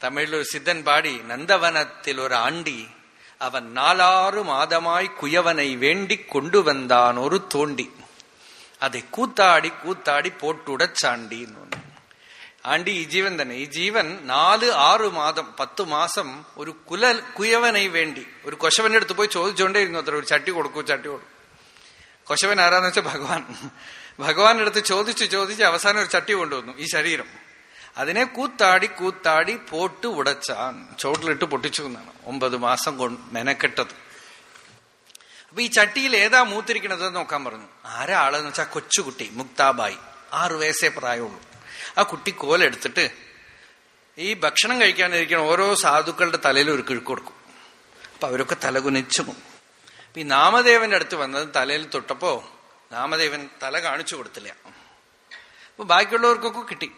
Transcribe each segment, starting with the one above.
தமிழ்ல ஒரு சித்தன் பாடி நந்தவனத்தில் ஒரு ஆண்டி அவன் நாலாறு மாதமாய் குயவனை வேண்டி கொண்டு வந்தான் ஒரு தோண்டி அதை கூத்தாடி கூத்தாடி போட்டுடச் சாண்டின்னு ஆண்டி இஜீவன் தானே இஜீவன் നാല് ആറ് മാസം പത്ത് മാസം ഒരു കുല കുയവനെ വേണ്ടി. ഒരു കൊശവന്റെ അടുത്ത് പോയി ചോദിച്ചുകൊണ്ടേയിരുന്നു അത്ര ഒരു ചട്ടി കൊടുക്കൂ ചട്ടി കൊടുക്കും. കൊശവൻ ആരാന്ന് വെച്ചാൽ ഭഗവാൻ. ഭഗവാന്റെ അടുത്ത് ചോദിച്ച് ചോദിച്ച് അവസാനം ഒരു ചട്ടി കൊണ്ടുവന്നു ഈ ശരീരം. അതിനെ കൂത്താടി കൂത്താടി പോട്ട് ഉടച്ചാൻ. ചോട്ടിലിട്ട് പൊട്ടിച്ചു എന്നാണ് ഒമ്പത് മാസം കൊണ്ട് മെനക്കെട്ടത്. അപ്പൊ ഈ ചട്ടിയിൽ ഏതാ മൂത്തിരിക്കണത് നോക്കാൻ പറഞ്ഞു. ആരാ ആളെന്ന് വെച്ചാൽ കൊച്ചുകുട്ടി മുക്താബായി. ആറു വയസ്സേ പ്രായമുള്ളൂ. ആ കുട്ടി കോലെടുത്തിട്ട് ഈ ഭക്ഷണം കഴിക്കാനിരിക്കണ ഓരോ സാധുക്കളുടെ തലയിൽ ഒരു കിഴുക്ക് കൊടുക്കും. അപ്പൊ അവരൊക്കെ തലകുനിച്ചു അപ്പൊ ഈ നാമദേവന്റെ അടുത്ത് വന്നത് തലയിൽ തൊട്ടപ്പോ നാമദേവൻ തല കാണിച്ചു കൊടുത്തില്ല. അപ്പൊ ബാക്കിയുള്ളവർക്കൊക്കെ കിട്ടി.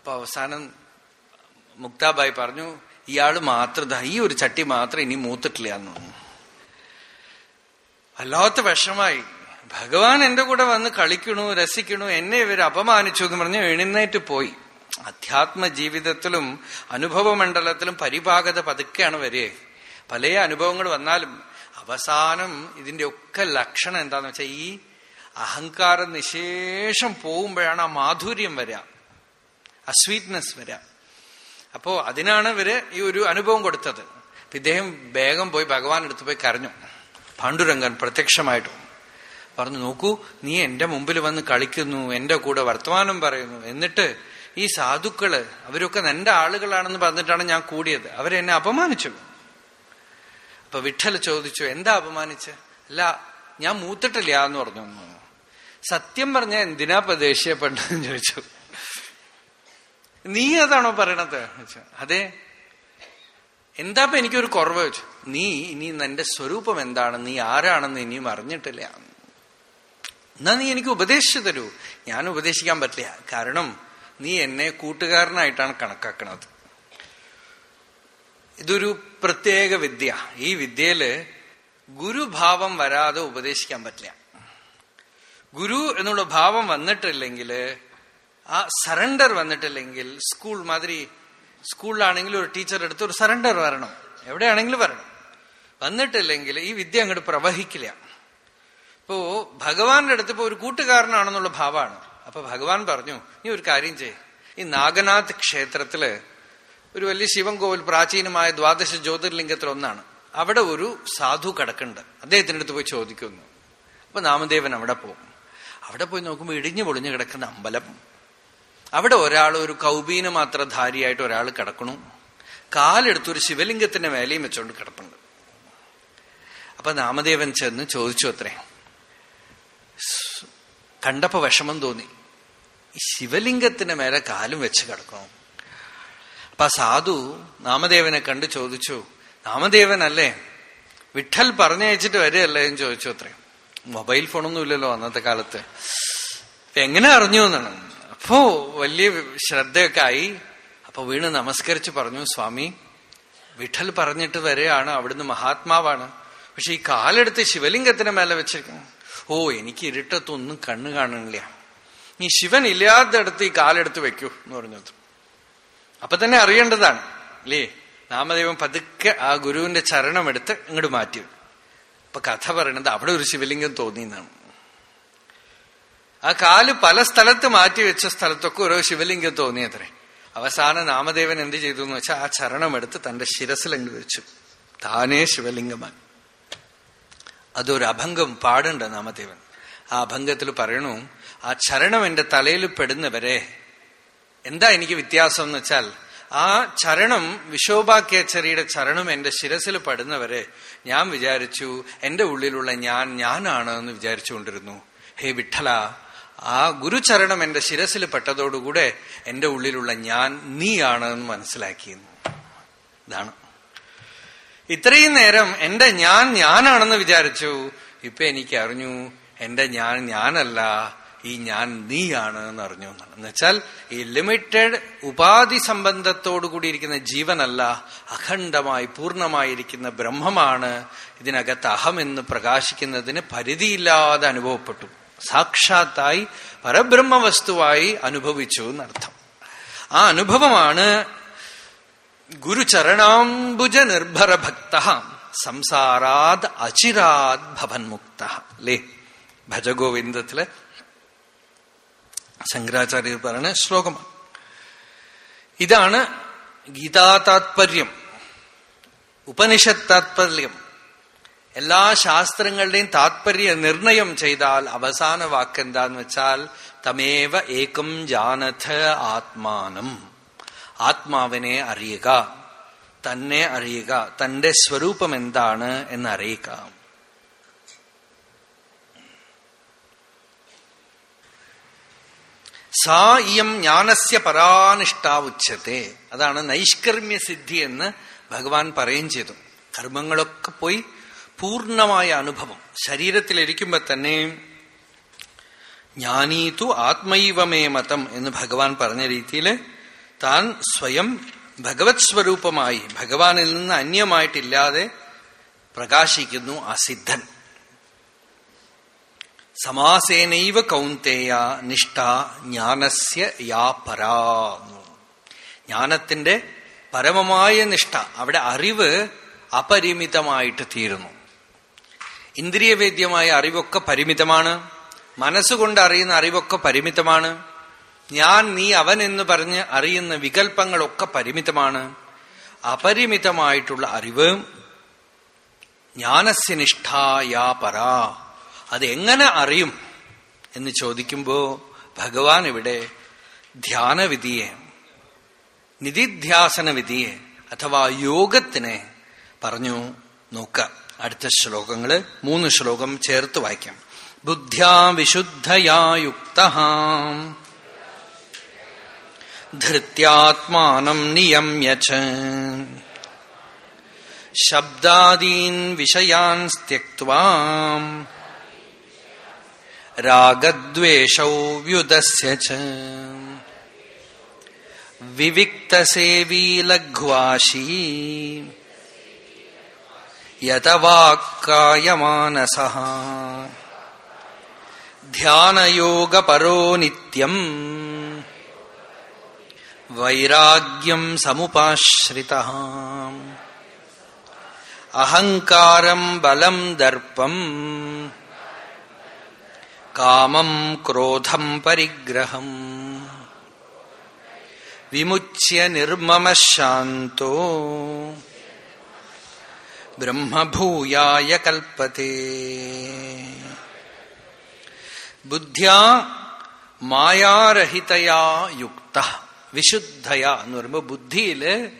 അപ്പൊ അവസാനം മുക്താബായി പറഞ്ഞു ഇയാൾ മാത്രം ഈ ഒരു ചട്ടി മാത്രം ഇനി മൂത്തിട്ടില്ല എന്ന് വല്ലാത്ത വിഷമായി. ഭഗവാൻ എന്റെ കൂടെ വന്ന് കളിക്കണു രസിക്കണു എന്നെ ഇവർ അപമാനിച്ചു എന്ന് പറഞ്ഞ് എഴുന്നേറ്റ് പോയി. അധ്യാത്മ ജീവിതത്തിലും അനുഭവമണ്ഡലത്തിലും പരിഭാഗത പതുക്കെയാണ് വരെ പല അനുഭവങ്ങൾ വന്നാലും അവസാനം ഇതിന്റെ ഒക്കെ ലക്ഷണം എന്താന്ന് വെച്ചാൽ ഈ അഹങ്കാരം നിശേഷം പോകുമ്പോഴാണ് ആ മാധുര്യം വരിക. അസ്വീറ്റ്നെസ് വരാം. അപ്പോ അതിനാണ് ഇവർ ഈ ഒരു അനുഭവം കൊടുത്തത്. ഇദ്ദേഹം വേഗം പോയി ഭഗവാൻ എടുത്തു പോയി കരഞ്ഞു. പാണ്ഡുരംഗൻ പ്രത്യക്ഷമായിട്ടു പറഞ്ഞു നോക്കൂ നീ എന്റെ മുമ്പിൽ വന്ന് കളിക്കുന്നു എന്റെ കൂടെ വർത്തമാനം പറയുന്നു. എന്നിട്ട് ഈ സാധുക്കൾ അവരൊക്കെ എന്റെ ആളുകളാണെന്ന് പറഞ്ഞിട്ടാണ് ഞാൻ കൂടിയത്. അവരെന്നെ അപമാനിച്ചു. അപ്പൊ വിട്ടൽ ചോദിച്ചു എന്താ അപമാനിച്ച്? അല്ല ഞാൻ മൂത്തിട്ടില്ല എന്ന് പറഞ്ഞു. സത്യം പറഞ്ഞ എന്തിനാ ദേഷ്യപ്പെട്ടെന്ന് ചോദിച്ചു. നീ അതാണോ പറയണത്? അതെ. എന്താ എനിക്കൊരു കുറവ് വെച്ചു? നീ ഇനി നിന്റെ സ്വരൂപം എന്താണ്? നീ ആരാണെന്ന് ഇനിയും അറിഞ്ഞിട്ടില്ല. എന്നാ നീ എനിക്ക് ഉപദേശിച്ചു തരൂ. ഞാൻ ഉപദേശിക്കാൻ പറ്റില്ല. കാരണം നീ എന്നെ കൂട്ടുകാരനായിട്ടാണ് കണക്കാക്കുന്നത് ഇതൊരു പ്രത്യേക വിദ്യ. ഈ വിദ്യയിൽ ഗുരുഭാവം വരാതെ ഉപദേശിക്കാൻ പറ്റില്ല. ഗുരു എന്നുള്ള ഭാവം വന്നിട്ടില്ലെങ്കിൽ ആ സറണ്ടർ വന്നിട്ടില്ലെങ്കിൽ സ്കൂൾ മാതിരി സ്കൂളിലാണെങ്കിൽ ഒരു ടീച്ചർ എടുത്ത് ഒരു സറണ്ടർ വരണം. എവിടെയാണെങ്കിലും വരണം. വന്നിട്ടില്ലെങ്കിൽ ഈ വിദ്യ അങ്ങോട്ട് പ്രവഹിക്കില്ല. ഇപ്പോ ഭഗവാന്റെ അടുത്ത് ഇപ്പോ ഒരു കൂട്ടുകാരനാണെന്നുള്ള ഭാവമാണ്. അപ്പൊ ഭഗവാൻ പറഞ്ഞു നീ ഒരു കാര്യം ചെയ് ഈ നാഗനാഥ് ക്ഷേത്രത്തിൽ ഒരു വലിയ ശിവൻ കോവിൽ പ്രാചീനമായ ദ്വാദശ ജ്യോതിർലിംഗത്തിൽ ഒന്നാണ്. അവിടെ ഒരു സാധു കിടക്കുന്നുണ്ട്. അദ്ദേഹത്തിന്റെ അടുത്ത് പോയി ചോദിക്കുന്നു. അപ്പൊ നാമദേവൻ അവിടെ പോകും അവിടെ പോയി നോക്കുമ്പോൾ ഇടിഞ്ഞു പൊളിഞ്ഞു കിടക്കുന്ന അമ്പലം. അവിടെ ഒരാൾ ഒരു കൗബീന മാത്രം ധാരിയായിട്ട് ഒരാൾ കിടക്കണു. കാലെടുത്തൊരു ശിവലിംഗത്തിന്റെ മേലയും വെച്ചോണ്ട് കിടപ്പുണ്ട്. അപ്പൊ നാമദേവൻ ചെന്ന് ചോദിച്ചു അത്രേ. കണ്ടപ്പോ വിഷമം തോന്നി. ഈ ശിവലിംഗത്തിന്റെ മേലെ കാലും വെച്ച് കിടക്കണം. അപ്പൊ സാധു നാമദേവനെ കണ്ട് ചോദിച്ചു നാമദേവൻ അല്ലേ വിട്ടൽ പറഞ്ഞയച്ചിട്ട് വരികയല്ലേ? എന്ന് ചോദിച്ചു അത്രേ. മൊബൈൽ ഫോണൊന്നും ഇല്ലല്ലോ അന്നത്തെ കാലത്ത്. എങ്ങനെ അറിഞ്ഞു എന്നാണ്. അപ്പോ വലിയ ശ്രദ്ധയൊക്കെ ആയി. അപ്പൊ വീണ് നമസ്കരിച്ച് പറഞ്ഞു സ്വാമി വിഠൽ പറഞ്ഞിട്ട് വരെയാണ് അവിടുന്ന് മഹാത്മാവാണ്. പക്ഷെ ഈ കാലെടുത്ത് ശിവലിംഗത്തിന് മേലെ വെച്ചിരിക്കണം ഓ എനിക്ക് ഇരുട്ടത്തൊന്നും കണ്ണു കാണണില്ല നീ ശിവൻ ഇല്ലാത്തടത്ത് ഈ കാലെടുത്ത് വെക്കൂ എന്ന് പറഞ്ഞത്. അപ്പൊ തന്നെ അറിയേണ്ടതാണ് അല്ലേ? നാമദേവൻ പതുക്കെ ആ ഗുരുവിന്റെ ചരണം എടുത്ത് ഇങ്ങോട്ട് മാറ്റി. അപ്പൊ കഥ പറയണത് അവിടെ ഒരു ശിവലിംഗം തോന്നി എന്നാണ്. ആ കാൽ പല സ്ഥലത്ത് മാറ്റി വെച്ച സ്ഥലത്തൊക്കെ ഓരോ ശിവലിംഗം തോന്നിയത്രേ അവസാന നാമദേവൻ എന്ത് ചെയ്തു എന്ന് വെച്ചാൽ ആ ചരണമെടുത്ത് തന്റെ ശിരസിലങ്ങ് വെച്ചു. താനേ ശിവലിംഗമാണ് അതൊരു അഭംഗം പാടുണ്ട് നാമദേവൻ. ആ അഭംഗത്തിൽ പറയണു ആ ചരണം എന്റെ തലയിൽ പെടുന്നവരെ എന്താ എനിക്ക് വ്യത്യാസം എന്ന് വെച്ചാൽ ആ ചരണം വിശോഭാക്കേച്ചറിയുടെ ചരണം എന്റെ ശിരസിൽ പെടുന്നവരെ ഞാൻ വിചാരിച്ചു എന്റെ ഉള്ളിലുള്ള ഞാൻ ഞാനാണ് എന്ന് വിചാരിച്ചുകൊണ്ടിരുന്നു. ഹേ വിഠല ആ ഗുരുചരണം എന്റെ ശിരസിൽ പെട്ടതോടുകൂടെ എന്റെ ഉള്ളിലുള്ള ഞാൻ നീയാണ് എന്ന് മനസ്സിലാക്കിയെന്ന്. ഇതാണ്. ഇത്രയും നേരം എന്റെ ഞാൻ ഞാനാണെന്ന് വിചാരിച്ചു. ഇപ്പൊ എനിക്ക് അറിഞ്ഞു എന്റെ ഞാൻ ഞാനല്ല ഈ ഞാൻ നീയാണ് എന്ന് അറിഞ്ഞു എന്നാണ്. എന്നുവെച്ചാൽ ഈ ലിമിറ്റഡ് ഉപാധി സംബന്ധത്തോടു കൂടിയിരിക്കുന്ന ജീവനല്ല അഖണ്ഡമായി പൂർണമായിരിക്കുന്ന ബ്രഹ്മമാണ്. ഇതിനകത്ത് അഹം എന്ന് പ്രകാശിക്കുന്നതിന് പരിധിയില്ലാതെ അനുഭവപ്പെട്ടു. സാക്ഷാത്തായി പരബ്രഹ്മ വസ്തുവായി അനുഭവിച്ചു എന്നർത്ഥം. ആ അനുഭവമാണ് ഗുരുചരണാംബുജ നിർഭര ഭക്ത സംസാരാത് അചിരാത് ഭവൻ മുക്ത അല്ലേ? ഭജഗോവിന്ദത്തിലെ ശങ്കരാചാര്യർ പറഞ്ഞ ശ്ലോകമാണ്. ഇതാണ് ഗീതാ താത്പര്യം ഉപനിഷത്ത് താത്പര്യം എല്ലാ ശാസ്ത്രങ്ങളുടെയും താത്പര്യ നിർണയം ചെയ്താൽ അവസാന വാക്ക് എന്താന്ന് വെച്ചാൽ തമേവ ഏകം ജാനഥ ആത്മാനം. ആത്മാവിനെ അറിയുക തന്നെ അറിയുക തന്റെ സ്വരൂപം എന്താണ് എന്ന് അറിയുക. സാ ഇയം ജ്ഞാനസ്യ പരാനിഷ്ഠ ഉച്ചത്തെ അതാണ് നൈഷ്കർമ്മ്യ സിദ്ധി എന്ന് ഭഗവാൻ പറയുകയും ചെയ്തു. കർമ്മങ്ങളൊക്കെ പോയി പൂർണമായ അനുഭവം. ശരീരത്തിലിരിക്കുമ്പോ തന്നെ ജ്ഞാനീതു ആത്മൈവമേ മതം എന്ന് ഭഗവാൻ പറഞ്ഞ രീതിയിൽ താൻ സ്വയം ഭഗവത് സ്വരൂപമായി ഭഗവാനിൽ നിന്ന് അന്യമായിട്ടില്ലാതെ പ്രകാശിക്കുന്നു ആ സിദ്ധൻ. സമാസേനൈവ കൗന്തേയ നിഷ്ഠ ജ്ഞാനസ്യ യാ പരാ ജ്ഞാനത്തിന്റെ പരമമായ നിഷ്ഠ. അവിടെ അറിവ് അപരിമിതമായിട്ട് തീരുന്നു. ഇന്ദ്രിയവേദ്യമായ അറിവൊക്കെ പരിമിതമാണ്. മനസ്സുകൊണ്ട് അറിയുന്ന അറിവൊക്കെ പരിമിതമാണ്. ഞാൻ നീ അവൻ എന്ന് പറഞ്ഞ് അറിയുന്ന വികല്പങ്ങളൊക്കെ പരിമിതമാണ്. അപരിമിതമായിട്ടുള്ള അറിവ് ജ്ഞാനസ്യനിഷ്ഠായാ പരാ. അതെങ്ങനെ അറിയും എന്ന് ചോദിക്കുമ്പോ ഭഗവാൻ ഇവിടെ ധ്യാനവിധിയെ നിധിധ്യാസന വിധിയെ അഥവാ യോഗത്തിനെ പറഞ്ഞു നോക്ക. അടുത്ത ശ്ലോകങ്ങൾ മൂന്ന് ശ്ലോകം ചേർത്ത് വായിക്കാം. ബുദ്ധ്യാ വിശുദ്ധയായുക്ത ധൃത്യാത്മാനം നിയമ്യ ശബ്ദാദീൻ വിഷയാൻ സ്ത്യക്വാം രാഗദ്വേഷൗ വ്യുദസ്യ വിവിക്തസേവീ ലഘ്വാശീ. യതവാക്കായമാനസ ധ്യാനയോഗപരോ നിത്യം. വൈരാഗ്യം സമുപാശ്രിത. അഹങ്കാരം ബലം ദർപ്പം. കാമം ക്രോധം പരിഗ്രഹം. വിമുച്യ നിർമ്മമശാന്തോ. ബ്രഹ്മഭൂയായ കൽപ്പത്തെ. ബുദ്ധ്യാ മായാരഹിതയാ യുക്ത വിശുദ്ധയ എന്ന് പറയുമ്പോൾ ബുദ്ധിയിൽ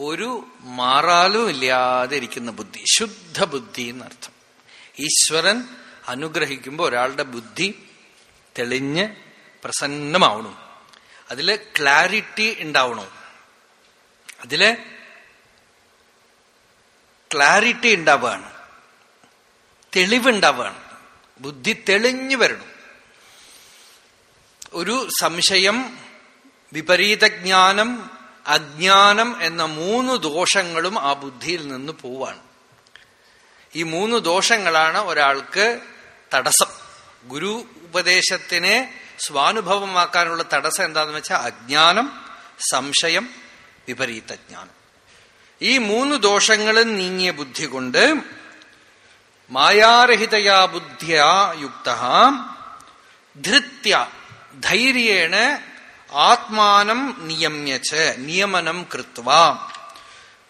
ഒരു മാറാലും ഇല്ലാതെ ഇരിക്കുന്ന ബുദ്ധി ശുദ്ധ ബുദ്ധി എന്നർത്ഥം. ഈശ്വരൻ അനുഗ്രഹിക്കുമ്പോൾ ഒരാളുടെ ബുദ്ധി തെളിഞ്ഞ് പ്രസന്നമാവണം. അതിൽ ക്ലാരിറ്റി ഉണ്ടാവണം. അതിൽ ക്ലാരിറ്റി ഉണ്ടാവുകയാണ് തെളിവുണ്ടാവുകയാണ് ബുദ്ധി തെളിഞ്ഞു വരണം. ഒരു സംശയം വിപരീതജ്ഞാനം അജ്ഞാനം എന്ന മൂന്ന് ദോഷങ്ങളും ആ ബുദ്ധിയിൽ നിന്ന് പോവാണ്. ഈ മൂന്ന് ദോഷങ്ങളാണ് ഒരാൾക്ക് തടസ്സം. ഗുരു ഉപദേശത്തിനെ സ്വാനുഭവമാക്കാനുള്ള തടസ്സം എന്താണെന്ന് വെച്ചാൽ അജ്ഞാനം സംശയം വിപരീതജ്ഞാനം ഈ മൂന്ന് ദോഷങ്ങളും നീങ്ങിയ ബുദ്ധി കൊണ്ട് മായാരഹിതയാ ബുദ്ധിയാ യുക്ത ധൃത്യ ധൈര്യേണ ആത്മാനം നിയമ്യച്ച് നിയമനം കൃത്വ.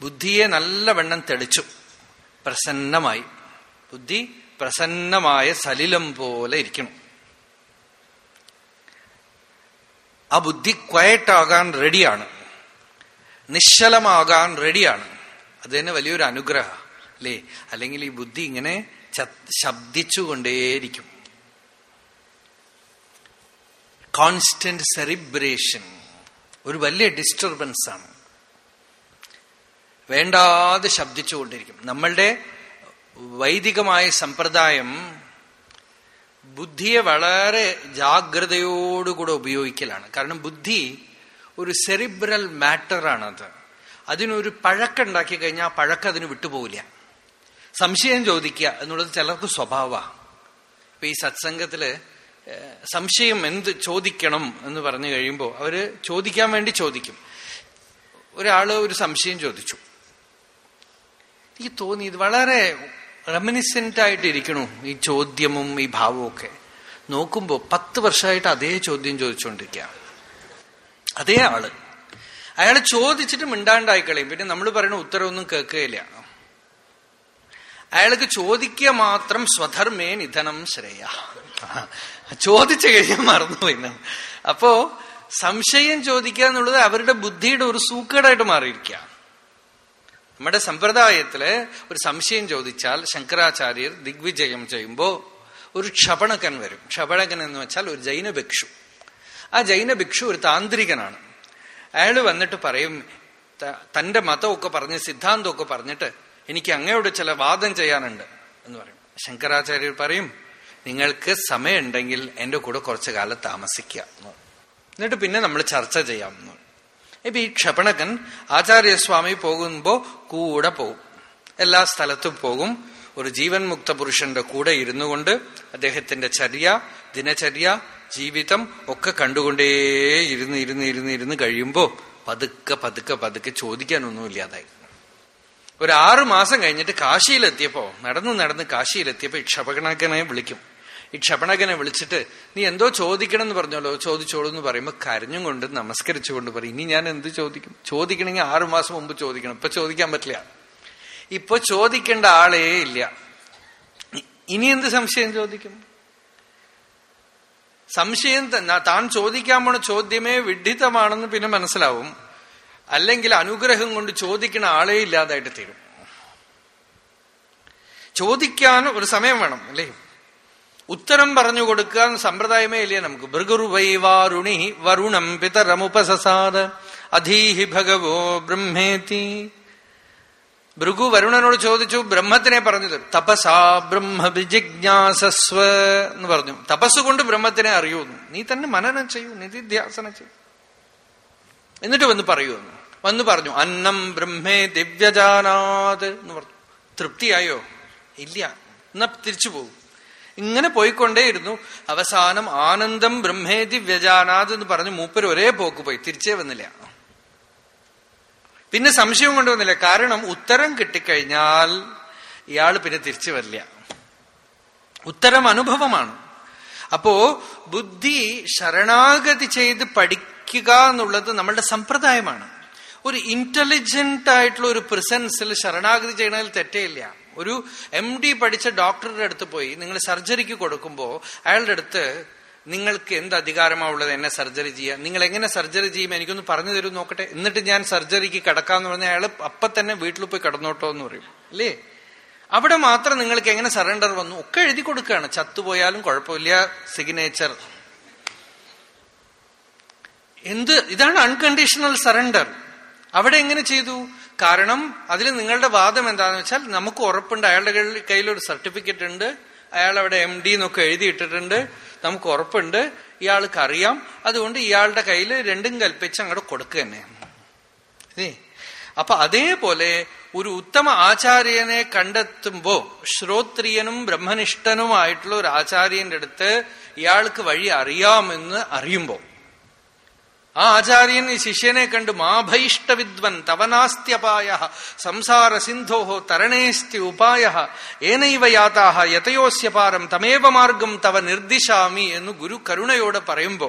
ബുദ്ധിയെ നല്ലവണ്ണം തെളിച്ചു. പ്രസന്നമായി. ബുദ്ധി പ്രസന്നമായ സലിലം പോലെ ഇരിക്കണം. ആ ബുദ്ധി ക്വയറ്റാകാൻ റെഡിയാണ് നിശ്ചലമാകാൻ റെഡിയാണ്. അത് തന്നെ വലിയൊരു അനുഗ്രഹ അല്ലേ? അല്ലെങ്കിൽ ഈ ബുദ്ധി ഇങ്ങനെ ശബ്ദിച്ചുകൊണ്ടേയിരിക്കും. കോൺസ്റ്റന്റ് സെറിബ്രേഷൻ ഒരു വലിയ ഡിസ്റ്റർബൻസ് ആണ്. വേണ്ടാതെ ശബ്ദിച്ചുകൊണ്ടിരിക്കും. നമ്മളുടെ വൈദികമായ സമ്പ്രദായം ബുദ്ധിയെ വളരെ ജാഗ്രതയോടുകൂടെ ഉപയോഗിക്കലാണ്. കാരണം ബുദ്ധി ഒരു സെറിബ്രൽ മാറ്ററാണത്. അതിനൊരു പഴക്കുണ്ടാക്കി കഴിഞ്ഞാൽ ആ പഴക്കം അതിന് വിട്ടുപോകില്ല സംശയം ചോദിക്കുക എന്നുള്ളത് ചിലർക്ക് സ്വഭാവമാണ് ഇപ്പൊ ഈ സത്സംഗത്തിൽ സംശയം എന്ത് ചോദിക്കണം എന്ന് പറഞ്ഞു കഴിയുമ്പോൾ അവർ ചോദിക്കാൻ വേണ്ടി ചോദിക്കും. ഒരാൾ ഒരു സംശയം ചോദിച്ചു. എനിക്ക് തോന്നി ഇത് വളരെ റെമിനിസെന്റ് ആയിട്ടിരിക്കണു ഈ ചോദ്യമും ഈ ഭാവവും ഒക്കെ നോക്കുമ്പോൾ പത്ത് വർഷമായിട്ട് അതേ ചോദ്യം ചോദിച്ചുകൊണ്ടിരിക്കുക അതേ ആൾ. അയാൾ ചോദിച്ചിട്ട് മിണ്ടാണ്ടായി കളയും. പിന്നെ നമ്മൾ പറയുന്ന ഉത്തരവൊന്നും കേൾക്കുകയില്ല. അയാൾക്ക് ചോദിക്കുക മാത്രം സ്വധർമ്മേ നിധനം ശ്രേയ. ചോദിച്ചു കഴിഞ്ഞാൽ മറന്നുപോയി അപ്പോ സംശയം ചോദിക്കുക എന്നുള്ളത് അവരുടെ ബുദ്ധിയുടെ ഒരു സൂക്കേടായിട്ട് മാറിയിരിക്കുക. നമ്മുടെ സമ്പ്രദായത്തിൽ ഒരു സംശയം ചോദിച്ചാൽ ശങ്കരാചാര്യർ ദിഗ്വിജയം ചെയ്യുമ്പോൾ ഒരു ക്ഷപണകൻ വരും. ക്ഷപണകൻ എന്ന് വെച്ചാൽ ഒരു ജൈന ഭിക്ഷു ആ ജൈന ഭിക്ഷു ഒരു താന്ത്രികനാണ്. അയാൾ വന്നിട്ട് പറയും തന്റെ മതമൊക്കെ പറഞ്ഞ് സിദ്ധാന്തമൊക്കെ പറഞ്ഞിട്ട് എനിക്ക് അങ്ങയോട് ചില വാദം ചെയ്യാനുണ്ട് എന്ന് പറയും. ശങ്കരാചാര്യർ പറയും നിങ്ങൾക്ക് സമയമുണ്ടെങ്കിൽ എന്റെ കൂടെ കുറച്ചു കാലം താമസിക്കുക എന്നിട്ട് പിന്നെ നമ്മൾ ചർച്ച ചെയ്യാം ഇപ്പൊ ഈ ക്ഷപണകൻ ആചാര്യസ്വാമി പോകുമ്പോ കൂടെ പോകും. എല്ലാ സ്ഥലത്തും പോകും. ഒരു ജീവൻ മുക്ത പുരുഷന്റെ കൂടെ ഇരുന്നു കൊണ്ട് അദ്ദേഹത്തിന്റെ ചര്യ ദിനചര്യ ജീവിതം ഒക്കെ കണ്ടുകൊണ്ടേ ഇരുന്ന് ഇരുന്ന് ഇരുന്ന് ഇരുന്ന് കഴിയുമ്പോ പതുക്കെ പതുക്കെ പതുക്കെ ചോദിക്കാനൊന്നുമില്ലാതായി. ഒരു ആറു മാസം കഴിഞ്ഞിട്ട് കാശിയിലെത്തിയപ്പോ നടന്ന് നടന്ന് കാശിയിലെത്തിയപ്പോ ഈ ക്ഷപണകനെ വിളിക്കും. ഈ ക്ഷപണകനെ വിളിച്ചിട്ട് നീ എന്തോ ചോദിക്കണം എന്ന് പറഞ്ഞല്ലോ ചോദിച്ചോളൂ എന്ന് പറയുമ്പോ കരഞ്ഞും കൊണ്ട് നമസ്കരിച്ചുകൊണ്ട് പറയും ഇനി ഞാൻ എന്ത് ചോദിക്കും? ചോദിക്കണമെങ്കിൽ ആറു മാസം മുമ്പ് ചോദിക്കണം. ഇപ്പൊ ചോദിക്കാൻ പറ്റില്ല. ഇപ്പൊ ചോദിക്കേണ്ട ആളേ ഇല്ല. ഇനി എന്ത് സംശയം ചോദിക്കും? സംശയം താൻ ചോദിക്കാൻ പോണ ചോദ്യമേ വിഡിത്തമാണെന്ന് പിന്നെ മനസ്സിലാവും. അല്ലെങ്കിൽ അനുഗ്രഹം കൊണ്ട് ചോദിക്കുന്ന ആളെ ഇല്ലാതായിട്ട് തീരും. ചോദിക്കാൻ ഒരു സമയം വേണം അല്ലേ? ഉത്തരം പറഞ്ഞു കൊടുക്കാൻ സമ്പ്രദായമേ ഇല്ലേ നമുക്ക്? ഭൃഗുർവൈവാരുണി വരുണം പിതരമുപസസാദ അധീഹി ഭഗവോ ബ്രഹ്മേതി. ഭൃഗു വരുണനോട് ചോദിച്ചു ബ്രഹ്മത്തിനെ പറഞ്ഞത്. തപസാ ബ്രഹ്മ വിജിജ്ഞാസസ്വ എന്ന് പറഞ്ഞു. തപസ്സുകൊണ്ട് ബ്രഹ്മത്തിനെ അറിയൂന്നു. നീ തന്നെ മനനം ചെയ്യൂ നിധിധ്യാസനം ചെയ്യൂ. എന്നിട്ട് വന്ന് പറയൂന്നു വന്നു പറഞ്ഞു അന്നം ബ്രഹ്മേ ദിവ്യജാനാത് എന്ന് പറഞ്ഞു. തൃപ്തിയായോ? ഇല്ല. എന്നാ തിരിച്ചു പോകും. ഇങ്ങനെ പോയിക്കൊണ്ടേയിരുന്നു. അവസാനം ആനന്ദം ബ്രഹ്മേ ദിവ്യജാനാത് എന്ന് പറഞ്ഞു മൂപ്പര് ഒരേ പോക്ക് പോയി. തിരിച്ചേ വന്നില്ല. പിന്നെ സംശയം കൊണ്ടുവന്നില്ല. കാരണം ഉത്തരം കിട്ടിക്കഴിഞ്ഞാൽ ഇയാൾ പിന്നെ തിരിച്ചു വരില്ല. ഉത്തരം അനുഭവമാണ്. അപ്പോ ബുദ്ധി ശരണാഗതി ചെയ്ത് പഠിക്കുക എന്നുള്ളത് നമ്മളുടെ സമ്പ്രദായമാണ്. ഒരു ഇന്റലിജന്റ് ആയിട്ടുള്ള ഒരു പ്രസൻസിൽ ശരണാഗതി ചെയ്യണതിൽ തെറ്റേയില്ല. ഒരു എം ഡി പഠിച്ച ഡോക്ടറുടെ അടുത്ത് പോയി നിങ്ങൾ സർജറിക്ക് കൊടുക്കുമ്പോൾ അയാളുടെ അടുത്ത് നിങ്ങൾക്ക് എന്ത് അധികാരമാണുള്ളത് എന്നെ സർജറി ചെയ്യുക നിങ്ങൾ എങ്ങനെ സർജറി ചെയ്യും? എനിക്കൊന്ന് പറഞ്ഞു തരും നോക്കട്ടെ. എന്നിട്ട് ഞാൻ സർജറിക്ക് കിടക്കാന്ന് പറഞ്ഞാൽ അയാൾ അപ്പൊ തന്നെ വീട്ടിൽ പോയി കിടന്നോട്ടോ എന്ന് പറയും. അല്ലേ? അവിടെ മാത്രം നിങ്ങൾക്ക് എങ്ങനെ സറണ്ടർ വന്നു? ഒക്കെ എഴുതി കൊടുക്കുകയാണ് ചത്തുപോയാലും കുഴപ്പമില്ല. സിഗ്നേച്ചർ എന്ത്? ഇതാണ് അൺകണ്ടീഷണൽ സറണ്ടർ അവിടെ എങ്ങനെ ചെയ്തു? കാരണം അതിൽ നിങ്ങളുടെ വാദം എന്താണെന്ന് വെച്ചാൽ നമുക്ക് ഉറപ്പുണ്ട്. അയാളുടെ കയ്യിൽ ഒരു സർട്ടിഫിക്കറ്റ് ഉണ്ട്. അയാൾ അവിടെ എം ഡി എന്നൊക്കെ എഴുതിയിട്ടിട്ടുണ്ട്. നമുക്ക് ഉറപ്പുണ്ട്. ഇയാൾക്ക് അറിയാം അതുകൊണ്ട് ഇയാളുടെ കയ്യിൽ രണ്ടും കൽപ്പിച്ച് അങ്ങോട്ട് കൊടുക്കുക തന്നെ. അപ്പൊ അതേപോലെ ഒരു ഉത്തമ ആചാര്യനെ കണ്ടെത്തുമ്പോ ശ്രോത്രിയനും ബ്രഹ്മനിഷ്ഠനുമായിട്ടുള്ള ഒരു ആചാര്യന്റെ അടുത്ത് ഇയാൾക്ക് വഴി അറിയാമെന്ന് അറിയുമ്പോ ആ ആചാര്യൻ ഈ ശിഷ്യനെ കണ്ട് മാഭൈഷ്ട വിദ്വൻ തവനാസ്ത്യപായ സംസാര സിന്ധോ തരണേസ്തി ഉപായ ഏനൈവ യാതാഹ യഥയോസ്യപാരം തമേവ മാർഗം തവ നിർദ്ദിശാമി എന്ന് ഗുരു കരുണയോടെ പറയുമ്പോ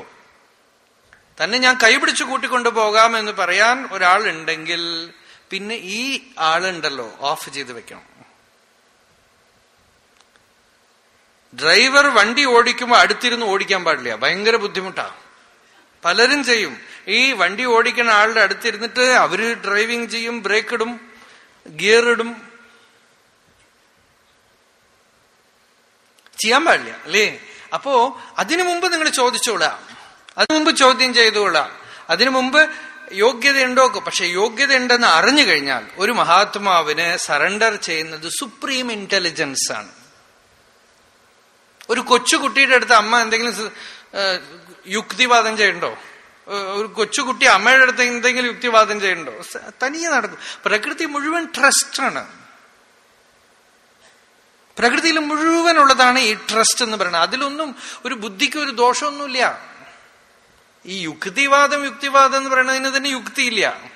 തന്നെ ഞാൻ കൈപിടിച്ചു കൂട്ടിക്കൊണ്ടു പോകാം എന്ന് പറയാൻ ഒരാളുണ്ടെങ്കിൽ പിന്നെ ഈ ആളുണ്ടല്ലോ ഓഫ് ചെയ്ത് വെക്കണം. ഡ്രൈവർ വണ്ടി ഓടിക്കുമ്പോൾ അടുത്തിരുന്ന് ഓടിക്കാൻ പാടില്ല ഭയങ്കര ബുദ്ധിമുട്ടാണ് പലരും ചെയ്യും. ഈ വണ്ടി ഓടിക്കുന്ന ആളുടെ അടുത്തിരുന്നിട്ട് അവർ ഡ്രൈവിംഗ് ചെയ്യും ബ്രേക്ക് ഇടും ഗിയർ ഇടും. ചെയ്യാൻ പാടില്ല അല്ലേ? അപ്പോ അതിനു മുമ്പ് നിങ്ങൾ ചോദിച്ചോളാം. അതിനു മുമ്പ് ചോദ്യം ചെയ്തോളാം അതിനു മുമ്പ് യോഗ്യതയുണ്ടോ? പക്ഷെ യോഗ്യത ഉണ്ടെന്ന് അറിഞ്ഞു കഴിഞ്ഞാൽ ഒരു മഹാത്മാവിന് സറണ്ടർ ചെയ്യുന്നത് സുപ്രീം ഇന്റലിജൻസ് ആണ്. ഒരു കൊച്ചുകുട്ടിയുടെ അടുത്ത് അമ്മ എന്തെങ്കിലും യുക്തിവാദം ചെയ്യണ്ടോ? ഒരു കൊച്ചുകുട്ടി അമ്മയുടെ അടുത്ത് എന്തെങ്കിലും യുക്തിവാദം ചെയ്യണ്ടോ? തനിയെ നടക്കും. പ്രകൃതി മുഴുവൻ ട്രസ്റ്റാണ്. പ്രകൃതിയിൽ മുഴുവൻ ഉള്ളതാണ് ഈ ട്രസ്റ്റ് എന്ന് പറയുന്നത്. അതിലൊന്നും ഒരു ബുദ്ധിക്ക് ഒരു ദോഷമൊന്നുമില്ല. ഈ യുക്തിവാദം യുക്തിവാദം എന്ന് പറയുന്നതിന് തന്നെ യുക്തിയില്ല.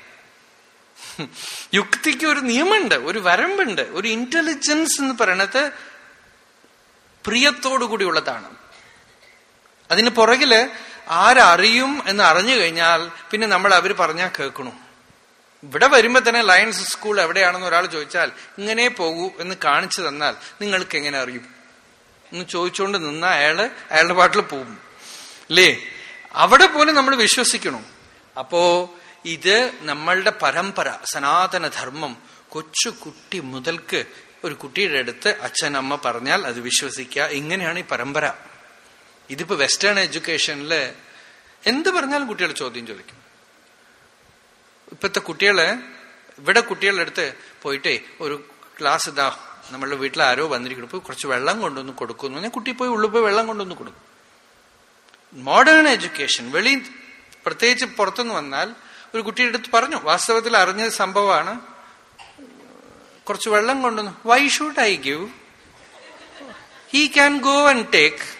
യുക്തിക്ക് ഒരു നിയമമുണ്ട് ഒരു വരമ്പുണ്ട് ഒരു ഇന്റലിജൻസ് എന്ന് പറയണത് പ്രിയത്തോടു കൂടിയുള്ളതാണ് അതിന് പുറകിൽ ആരറിയും എന്ന് അറിഞ്ഞു കഴിഞ്ഞാൽ പിന്നെ നമ്മൾ അവർ പറഞ്ഞാൽ കേൾക്കണു. ഇവിടെ വരുമ്പോ തന്നെ ലയൺസ് സ്കൂൾ എവിടെയാണെന്ന് ഒരാൾ ചോദിച്ചാൽ ഇങ്ങനെ പോകൂ എന്ന് കാണിച്ചു തന്നാൽ നിങ്ങൾക്ക് എങ്ങനെ അറിയും? എന്ന് ചോദിച്ചുകൊണ്ട് നിന്ന അയാൾ അയാളുടെ പാട്ടിൽ പോകും. അല്ലേ അവിടെ പോലും നമ്മൾ വിശ്വസിക്കണം. അപ്പോ ഇത് നമ്മളുടെ പരമ്പര സനാതന ധർമ്മം കൊച്ചു കുട്ടി മുതൽക്ക് ഒരു കുട്ടിയുടെ അടുത്ത് അച്ഛൻ അമ്മ പറഞ്ഞാൽ അത് വിശ്വസിക്കുക. ഇങ്ങനെയാണ് ഈ പരമ്പര. ഇതിപ്പോ വെസ്റ്റേൺ എഡ്യൂക്കേഷനിൽ എന്ത് പറഞ്ഞാലും കുട്ടികൾ ചോദ്യം ചോദിക്കും. ഇപ്പത്തെ കുട്ടികൾ ഇവിടെ കുട്ടികളുടെ അടുത്ത് പോയിട്ടേ ഒരു ക്ലാസ് ഇതാ നമ്മളുടെ വീട്ടിൽ ആരോ വന്നിരിക്കണം പോയി കുറച്ച് വെള്ളം കൊണ്ടുവന്ന് കൊടുക്കുന്നു. ഞാൻ കുട്ടി പോയി ഉള്ളിൽ പോയി വെള്ളം കൊണ്ടുവന്ന് കൊടുക്കും. മോഡേൺ എഡ്യൂക്കേഷൻ വെളി പ്രത്യേകിച്ച് പുറത്തുനിന്ന് വന്നാൽ ഒരു കുട്ടിയുടെ അടുത്ത് പറഞ്ഞു വാസ്തവത്തിൽ അറിഞ്ഞ സംഭവമാണ്. കുറച്ച് വെള്ളം കൊണ്ടുവന്നു why should I give he can go and take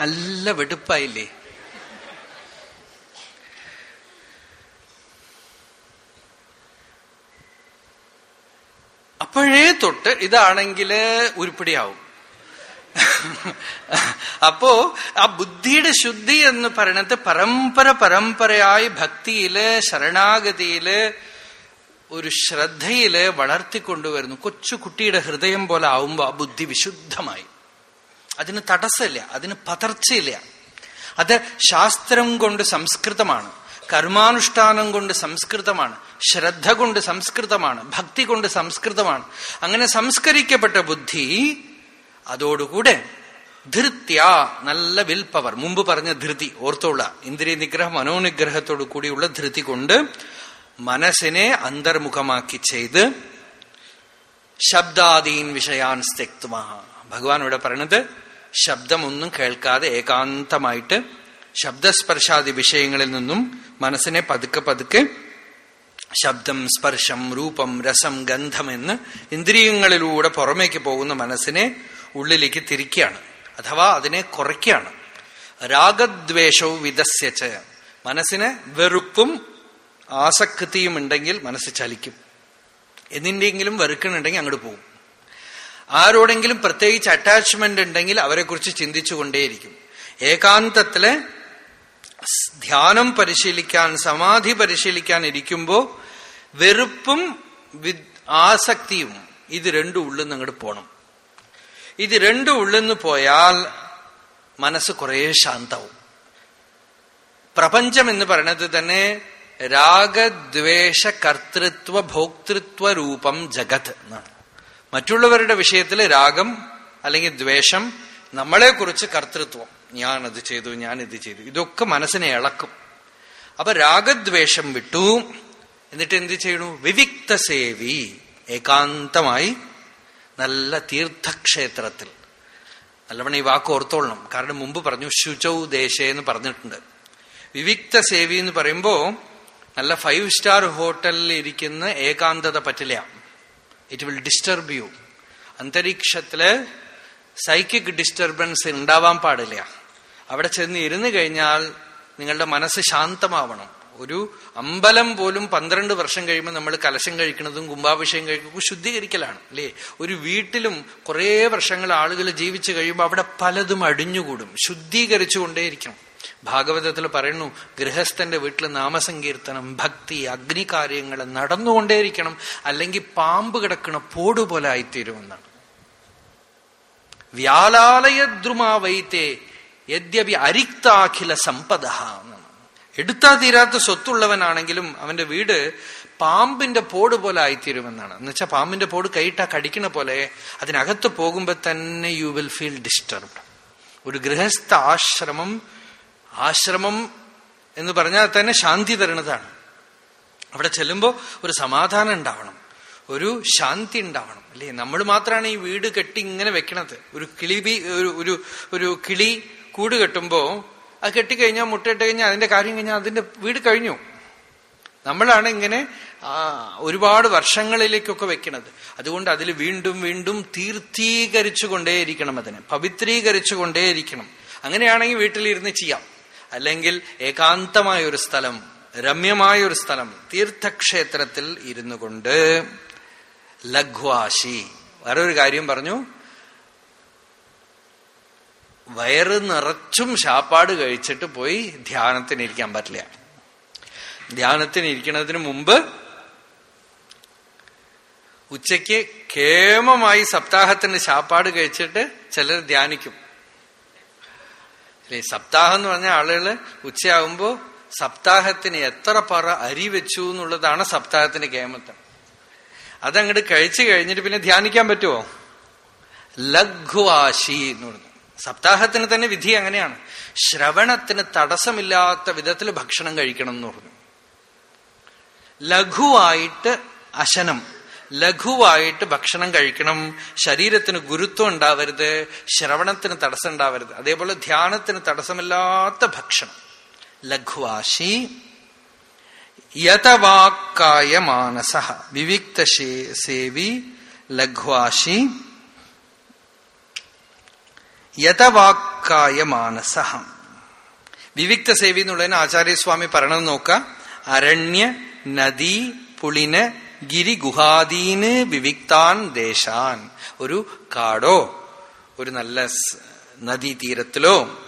നല്ല വെടുപ്പായില്ലേ? അപ്പോഴേ തൊട്ട് ഇതാണെങ്കിൽ ഉരുപ്പിടിയാവും. അപ്പോ ആ ബുദ്ധിയുടെ ശുദ്ധി എന്ന് പറയണത് പരമ്പര പരമ്പരയായി ഭക്തിയിൽ ശരണാഗതിയിൽ ഒരു ശ്രദ്ധയിൽ വളർത്തിക്കൊണ്ടുവരുന്നു. കൊച്ചു കുട്ടിയുടെ ഹൃദയം പോലെ ആവുമ്പോ ആ ബുദ്ധി വിശുദ്ധമായി. അതിന് തടസ്സമില്ല അതിന് പതർച്ചയില്ല. അത് ശാസ്ത്രം കൊണ്ട് സംസ്കൃതമാണ് കർമാനുഷ്ഠാനം കൊണ്ട് സംസ്കൃതമാണ് ശ്രദ്ധ കൊണ്ട് സംസ്കൃതമാണ് ഭക്തി കൊണ്ട് സംസ്കൃതമാണ്. അങ്ങനെ സംസ്കരിക്കപ്പെട്ട ബുദ്ധി അതോടുകൂടെ ധൃത്യ നല്ല വിൽ പവർ മുമ്പ് പറഞ്ഞ ധൃതി ഓർത്തോള. ഇന്ദ്രിയ നിഗ്രഹം മനോനിഗ്രഹത്തോടു കൂടിയുള്ള ധൃതി കൊണ്ട് മനസ്സിനെ അന്തർമുഖമാക്കി ചെയ്ത് ശബ്ദാദീൻ വിഷയാൻ സ്തെക്തുമ ഭഗവാൻ ഇവിടെ പറയണത് ശബ്ദമൊന്നും കേൾക്കാതെ ഏകാന്തമായിട്ട് ശബ്ദസ്പർശാദി വിഷയങ്ങളിൽ നിന്നും മനസ്സിനെ പതുക്കെ പതുക്കെ ശബ്ദം സ്പർശം രൂപം രസം ഗന്ധം എന്ന് ഇന്ദ്രിയങ്ങളിലൂടെ പുറമേക്ക് പോകുന്ന മനസ്സിനെ ഉള്ളിലേക്ക് തിരിക്കുകയാണ്. അഥവാ അതിനെ കുറയ്ക്കുകയാണ്. രാഗദ്വേഷവും വിധസ്യച്ച് മനസ്സിന് വെറുപ്പും ആസക്തിയും ഉണ്ടെങ്കിൽ മനസ്സ് ചലിക്കും. എന്തിന്റെയെങ്കിലും വെറുക്കണുണ്ടെങ്കിൽ അങ്ങോട്ട് പോകും. ആരോടെങ്കിലും പ്രത്യേകിച്ച് അറ്റാച്ച്മെന്റ് ഉണ്ടെങ്കിൽ അവരെക്കുറിച്ച് ചിന്തിച്ചുകൊണ്ടേയിരിക്കും. ഏകാന്തത്തിൽ ധ്യാനം പരിശീലിക്കാൻ സമാധി പരിശീലിക്കാൻ ഇരിക്കുമ്പോ വെറുപ്പും ആസക്തിയും ഇത് രണ്ടും ഉള്ളിൽ അങ്ങോട്ട് പോണം. ഇത് രണ്ടും ഉള്ളിന്ന് പോയാൽ മനസ്സ് കുറേ ശാന്തവും. പ്രപഞ്ചം എന്ന് പറയുന്നത് തന്നെ രാഗദ്വേഷ കർത്തൃത്വ ഭോക്തൃത്വ രൂപം ജഗത് എന്നാണ്. മറ്റുള്ളവരുടെ വിഷയത്തിൽ രാഗം അല്ലെങ്കിൽ ദ്വേഷം നമ്മളെക്കുറിച്ച് കർത്തൃത്വം. ഞാൻ അത് ചെയ്തു ഞാൻ ഇത് ചെയ്തു. ഇതൊക്കെ മനസ്സിനെ ഇളക്കും. അപ്പൊ രാഗദ്വേഷം വിട്ടു. എന്നിട്ട് എന്ത് ചെയ്യണു? വിവിക്ത സേവി ഏകാന്തമായി നല്ല തീർത്ഥക്ഷേത്രത്തിൽ. നല്ലവണ്ണം ഈ വാക്ക് ഓർത്തോളണം. കാരണം മുമ്പ് പറഞ്ഞു ശുചൗ ദേശേ എന്ന് പറഞ്ഞിട്ടുണ്ട്. വിവിക്ത സേവി എന്ന് പറയുമ്പോ നല്ല ഫൈവ് സ്റ്റാർ ഹോട്ടലിൽ ഇരിക്കുന്ന ഏകാന്തത പറ്റില്ല ഇറ്റ് വിൽ ഡിസ്റ്റർബ് യു അന്തരീക്ഷത്തിൽ സൈക്കിക് ഡിസ്റ്റർബൻസ് ഉണ്ടാവാൻ പാടില്ല. അവിടെ ചെന്ന് ഇരുന്ന് കഴിഞ്ഞാൽ നിങ്ങളുടെ മനസ്സ് ശാന്തമാവണം. ഒരു അമ്പലം പോലും പന്ത്രണ്ട് വർഷം കഴിയുമ്പോൾ നമ്മൾ കലശം കഴിക്കുന്നതും കുംഭാഭിഷേകം കഴിക്കുന്നതും ശുദ്ധീകരിക്കലാണ് അല്ലേ? ഒരു വീട്ടിലും കുറേ വർഷങ്ങൾ ആളുകൾ ജീവിച്ചു കഴിയുമ്പോൾ അവിടെ പലതും അടിഞ്ഞുകൂടും. ശുദ്ധീകരിച്ചുകൊണ്ടേയിരിക്കണം. ഭാഗവതത്തിൽ പറയുന്നു ഗൃഹസ്ഥന്റെ വീട്ടിൽ നാമസങ്കീർത്തനം ഭക്തി അഗ്നികാര്യങ്ങൾ നടന്നുകൊണ്ടേയിരിക്കണം. അല്ലെങ്കിൽ പാമ്പ് കിടക്കണ പോടുപോലെ ആയിത്തീരുമെന്നാണ് വ്യാലാലയദ്രുമാവൈത്തെ യദ്യപി അരിക്താഖില സമ്പദ എടുത്താ തീരാത്ത സ്വത്തുള്ളവനാണെങ്കിലും അവന്റെ വീട് പാമ്പിന്റെ പോട് പോലെ ആയിത്തീരുമെന്നാണ്. എന്ന് വെച്ചാൽ പാമ്പിന്റെ പോട് കൈയിട്ടാ കടിക്കണ പോലെ അതിനകത്ത് പോകുമ്പോ തന്നെ യു വിൽ ഫീൽ ഡിസ്റ്റർബ്ഡ് ഒരു ഗൃഹസ്ഥ ആശ്രമം ആശ്രമം എന്ന് പറഞ്ഞാൽ തന്നെ ശാന്തി തരുന്നതാണ്. അവിടെ ചെല്ലുമ്പോൾ ഒരു സമാധാനം ഉണ്ടാവണം. ഒരു ശാന്തി ഉണ്ടാവണം. അല്ലേ? നമ്മൾ മാത്രമാണ് ഈ വീട് കെട്ടി ഇങ്ങനെ വെക്കണത്. ഒരു കിളി ഒരു ഒരു കിളി കൂട് കെട്ടുമ്പോൾ അത് കെട്ടിക്കഴിഞ്ഞാൽ മുട്ടയിട്ട് കഴിഞ്ഞാൽ അതിന്റെ കാര്യം കഴിഞ്ഞാൽ അതിന്റെ വീട് കഴിഞ്ഞു. നമ്മളാണ് ഇങ്ങനെ ഒരുപാട് വർഷങ്ങളിലേക്കൊക്കെ വെക്കണത്. അതുകൊണ്ട് അതിൽ വീണ്ടും വീണ്ടും തീർത്ഥീകരിച്ചു കൊണ്ടേയിരിക്കണം അതിനെ. പവിത്രീകരിച്ചു കൊണ്ടേയിരിക്കണം അങ്ങനെയാണെങ്കിൽ വീട്ടിലിരുന്ന് ചെയ്യാം. അല്ലെങ്കിൽ ഏകാന്തമായ ഒരു സ്ഥലം രമ്യമായ ഒരു സ്ഥലം തീർത്ഥക്ഷേത്രത്തിൽ ഇരുന്നു കൊണ്ട് ലഘ്വാശി. വേറൊരു കാര്യം പറഞ്ഞു വയറ് നിറച്ചും ശാപ്പാട് കഴിച്ചിട്ട് പോയി ധ്യാനത്തിന് ഇരിക്കാൻ പറ്റില്ല. ധ്യാനത്തിന് ഇരിക്കുന്നതിന് മുമ്പ് ഉച്ചയ്ക്ക് കേമമായി സപ്താഹത്തിന് ശാപ്പാട് കഴിച്ചിട്ട് ചിലർ ധ്യാനിക്കും. സപ്താഹം എന്ന് പറഞ്ഞ ആളുകൾ ഉച്ചയാകുമ്പോ സപ്താഹത്തിന് എത്ര പറ അരി വെച്ചു എന്നുള്ളതാണ് സപ്താഹത്തിന്റെ കേമത്തം. അതങ്ങോട്ട് കഴിച്ചു കഴിഞ്ഞിട്ട് പിന്നെ ധ്യാനിക്കാൻ പറ്റുമോ ലഘുവാശി എന്ന് പറഞ്ഞു. സപ്താഹത്തിന് തന്നെ വിധി അങ്ങനെയാണ്. ശ്രവണത്തിന് തടസ്സമില്ലാത്ത വിധത്തിൽ ഭക്ഷണം കഴിക്കണം എന്ന് പറഞ്ഞു. ലഘുവായിട്ട് അശനം. ലഘുവായിട്ട് ഭക്ഷണം കഴിക്കണം. ശരീരത്തിന് ഗുരുത്വം ഉണ്ടാവരുത്. ശ്രവണത്തിന് തടസ്സം ഉണ്ടാവരുത്. അതേപോലെ ധ്യാനത്തിന് തടസ്സമില്ലാത്ത ഭക്ഷണം. ലഘുവാശി. യഥവാക്കായ മാനസ. വിവിക്ത സേവി. ലഘ്വാശി. യഥവാക്കായ മാനസ. വിവിക്ത സേവി എന്നുള്ളതിന് ആചാര്യസ്വാമി പറയണമെന്ന് നോക്ക. അരണ്യ നദി പുളിന് ഗിരി ഗുഹാദീന് വിവിക്താൻ ദേശാൻ. ഒരു കാടോ ഒരു നല്ല നദീതീരത്തിലോ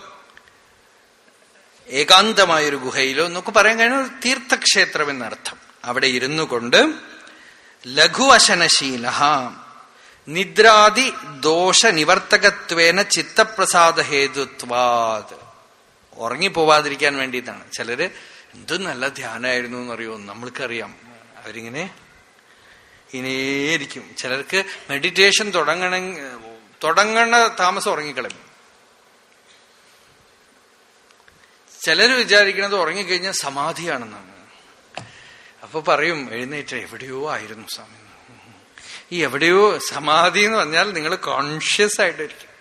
ഏകാന്തമായൊരു ഗുഹയിലോ എന്നൊക്കെ പറയാൻ കഴിഞ്ഞ ഒരു തീർത്ഥക്ഷേത്രം എന്നർത്ഥം. അവിടെ ഇരുന്നു കൊണ്ട് ലഘുവശനശീല നിദ്രാദി ദോഷ നിവർത്തകത്വേന ചിത്തപ്രസാദ ഹേതുത്വാത് ഉറങ്ങിപ്പോവാതിരിക്കാൻ വേണ്ടിയിട്ടാണ്. ചിലര് എന്തും നല്ല ധ്യാനമായിരുന്നു എന്നറിയോ? നമ്മൾക്കറിയാം. അവരിങ്ങനെ ഇനേരിക്കും ചിലർക്ക് മെഡിറ്റേഷൻ തുടങ്ങണ തുടങ്ങണ താമസം ഉറങ്ങിക്കളയും. ചിലർ വിചാരിക്കുന്നത് ഉറങ്ങിക്കഴിഞ്ഞാൽ സമാധിയാണെന്നാണ്. അപ്പൊ പറയും എഴുന്നേറ്റ് എവിടെയോ ആയിരുന്നു സ്വാമി. ഈ എവിടെയോ സമാധി എന്ന് പറഞ്ഞാൽ നിങ്ങൾ കോൺഷ്യസ് ആയിട്ടിരിക്കും.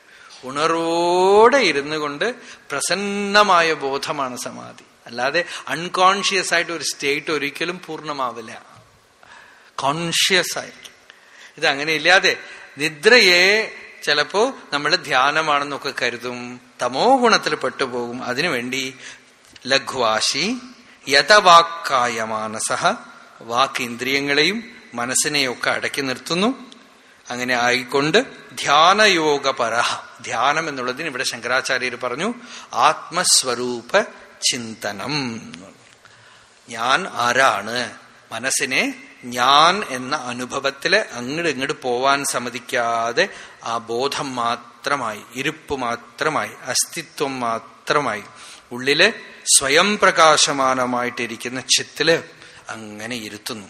ഉണർവോടെ ഇരുന്നു കൊണ്ട് പ്രസന്നമായ ബോധമാണ് സമാധി. അല്ലാതെ അൺകോൺഷ്യസ് ആയിട്ട് ഒരു സ്റ്റേറ്റ് ഒരിക്കലും പൂർണമാവില്ല. കോൺഷ്യസ് ആയിരിക്കും. ഇത് അങ്ങനെ ഇല്ലാതെ നിദ്രയെ ചിലപ്പോ നമ്മൾ ധ്യാനമാണെന്നൊക്കെ കരുതും. തമോ ഗുണത്തിൽ പെട്ടുപോകും. അതിനുവേണ്ടി ലഘ്വാശി യഥവാക്കായ മാനസ വാക്കിന്ദ്രിയങ്ങളെയും മനസ്സിനെയൊക്കെ അടക്കി നിർത്തുന്നു. അങ്ങനെ ആയിക്കൊണ്ട് ധ്യാനയോഗപര ധ്യാനം എന്നുള്ളതിന് ഇവിടെ ശങ്കരാചാര്യർ പറഞ്ഞു ആത്മസ്വരൂപ ചിന്തനം. ഞാൻ ആരാണ്? മനസ്സിനെ ഞാൻ എന്ന അനുഭവത്തിൽ അങ്ങോട്ട് ഇങ്ങോട്ട് പോവാൻ സമ്മതിക്കാതെ ആ ബോധം മാത്രമായി ഇരുപ്പ് മാത്രമായി അസ്തിത്വം മാത്രമായി ഉള്ളിൽ സ്വയം പ്രകാശമാനമായിട്ടിരിക്കുന്ന ചിത്തിൽ അങ്ങനെ ഇരുത്തുന്നു.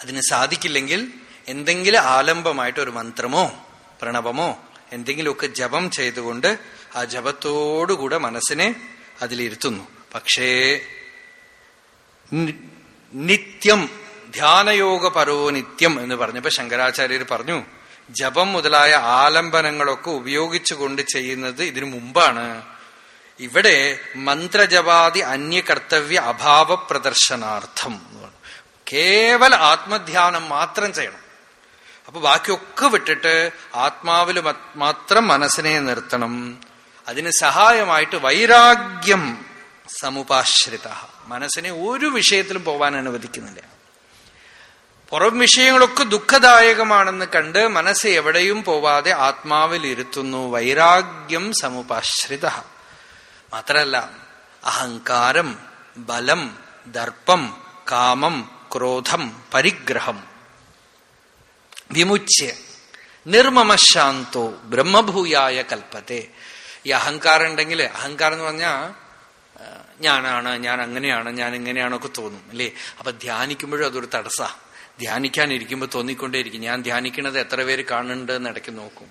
അതിന് സാധിക്കില്ലെങ്കിൽ എന്തെങ്കിലും ആലംബമായിട്ട് ഒരു മന്ത്രമോ പ്രണവമോ എന്തെങ്കിലുമൊക്കെ ജപം ചെയ്തുകൊണ്ട് ആ ജപത്തോടുകൂടെ മനസ്സിനെ അതിലിരുത്തുന്നു. പക്ഷേ നിത്യം ധ്യാനയോഗ പരോ നിത്യം എന്ന് പറഞ്ഞപ്പോ ശങ്കരാചാര്യർ പറഞ്ഞു ജപം മുതലായ ആലംബനങ്ങളൊക്കെ ഉപയോഗിച്ചുകൊണ്ട് ചെയ്യുന്നത് ഇതിനു മുമ്പാണ്. ഇവിടെ മന്ത്രജപാതി അന്യകർത്തവ്യ അഭാവ പ്രദർശനാർത്ഥം കേവല ആത്മധ്യാനം മാത്രം ചെയ്യണം. അപ്പൊ ബാക്കിയൊക്കെ വിട്ടിട്ട് ആത്മാവിൽ മാത്രം മനസ്സിനെ നിർത്തണം. അതിന് സഹായമായിട്ട് വൈരാഗ്യം സമുപാശ്രിത. മനസ്സിനെ ഒരു വിഷയത്തിലും പോവാൻ അനുവദിക്കുന്നില്ല. പുറം വിഷയങ്ങളൊക്കെ ദുഃഖദായകമാണെന്ന് കണ്ട് മനസ്സ് എവിടെയും പോവാതെ ആത്മാവിൽ ഇരുത്തുന്നു വൈരാഗ്യം സമുപാശ്രിത. മാത്രല്ല അഹങ്കാരം ബലം ദർപ്പം കാമം ക്രോധം പരിഗ്രഹം. വിമുച്യ. നിർമ്മമശാന്തോ ബ്രഹ്മഭൂയായ കൽപ്പത്തെ. ഈ അഹങ്കാരം ഉണ്ടെങ്കിൽ അഹങ്കാരം എന്ന് പറഞ്ഞാൽ ഞാനാണ് ഞാൻ അങ്ങനെയാണ് ഞാൻ ഇങ്ങനെയാണൊക്കെ തോന്നും അല്ലേ? അപ്പൊ ധ്യാനിക്കുമ്പോഴും അതൊരു തടസ്സ. ധ്യാനിക്കാനിരിക്കുമ്പോൾ തോന്നിക്കൊണ്ടേയിരിക്കും. ഞാൻ ധ്യാനിക്കുന്നത് എത്ര പേര് കാണുന്നുണ്ട് എന്ന് ഇടയ്ക്ക് നോക്കും.